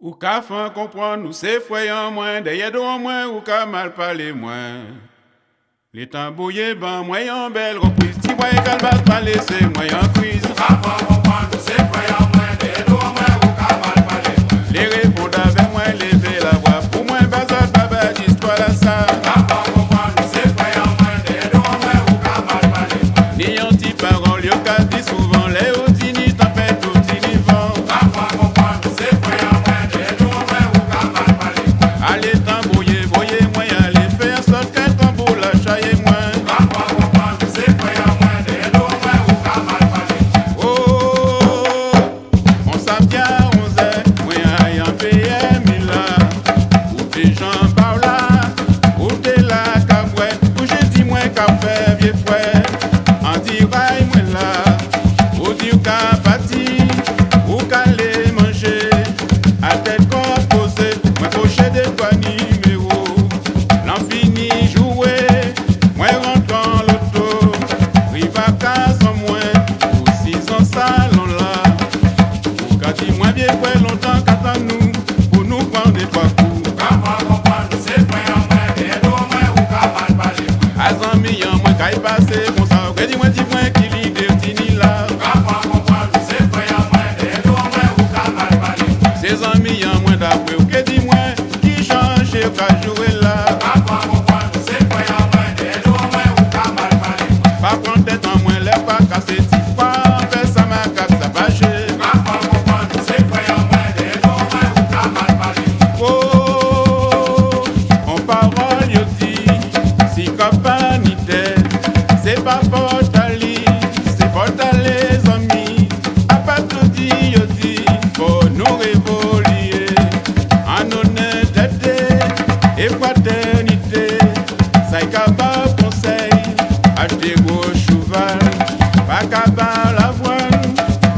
Ou qu'à fin comprendre, nous s'effrayons moins, derrière en moins, ou qu'à mal parler moins. Les tambouillés, ben, moyen belle reprise, si voyez qu'elle va parler, En honnêteté et fraternité, ça c'est pas conseil, à Dieu cheval, pas qu'à la voix,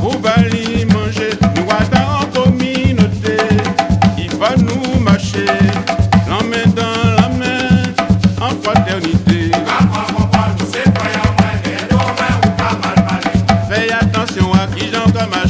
ou balanger, nous attendons en communauté, qui va nous marcher, l'emmène dans la main, en fraternité. Fais attention à qui j'en marche.